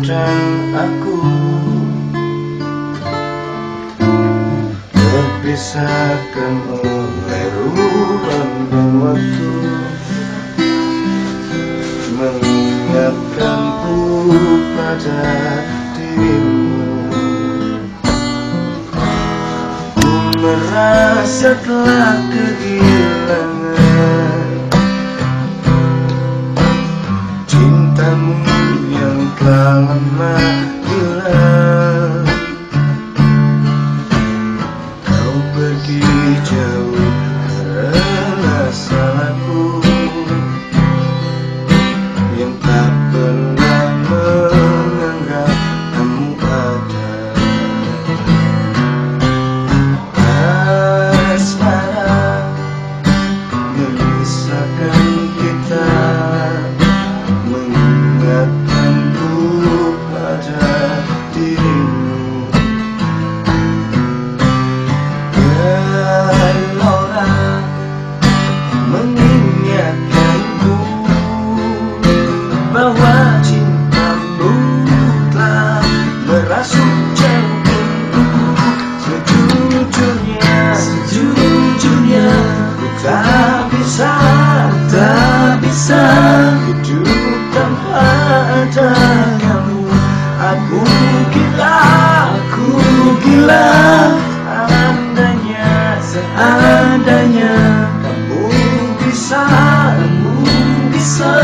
dan aku. Terpisahkan oleh ruang dan waktu. Mengingatkanku pada dirimu. Ku merasa telah kehilangan lama hilang Kau pergi jauh karena salahku bisa Hidup tanpa ada kamu. Aku gila, aku gila. Seandainya, seandainya Kamu bisa, kamu bisa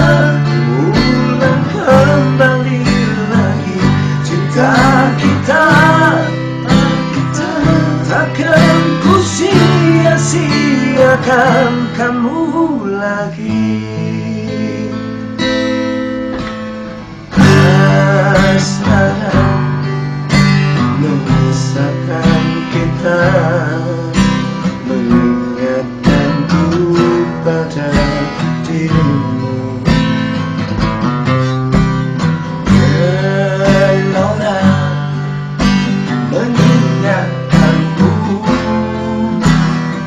Ulang kembali lagi. Cinta kita, kita Takkan ku sia-siakan kamu lagi Asmara memisahkan kita Mengingatkanku pada dirimu. Gelora mengingatkanku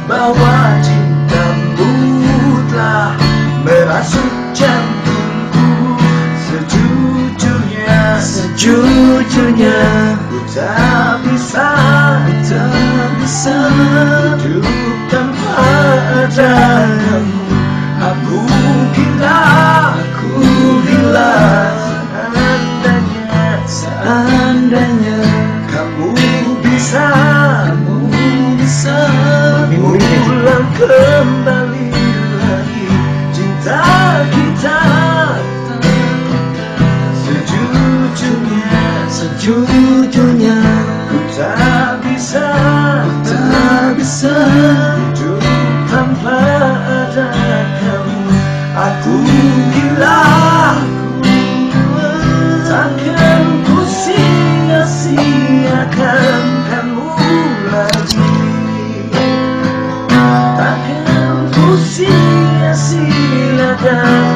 Bahwa cintamu telah merasuk sejujurnya Ku tak bisa, tak bisa Hidup tanpa ada kamu Aku gila, aku gila. Seandainya, seandainya Kamu bisa, kamu bisa Mengulang kembali Takkan ku sia-siakan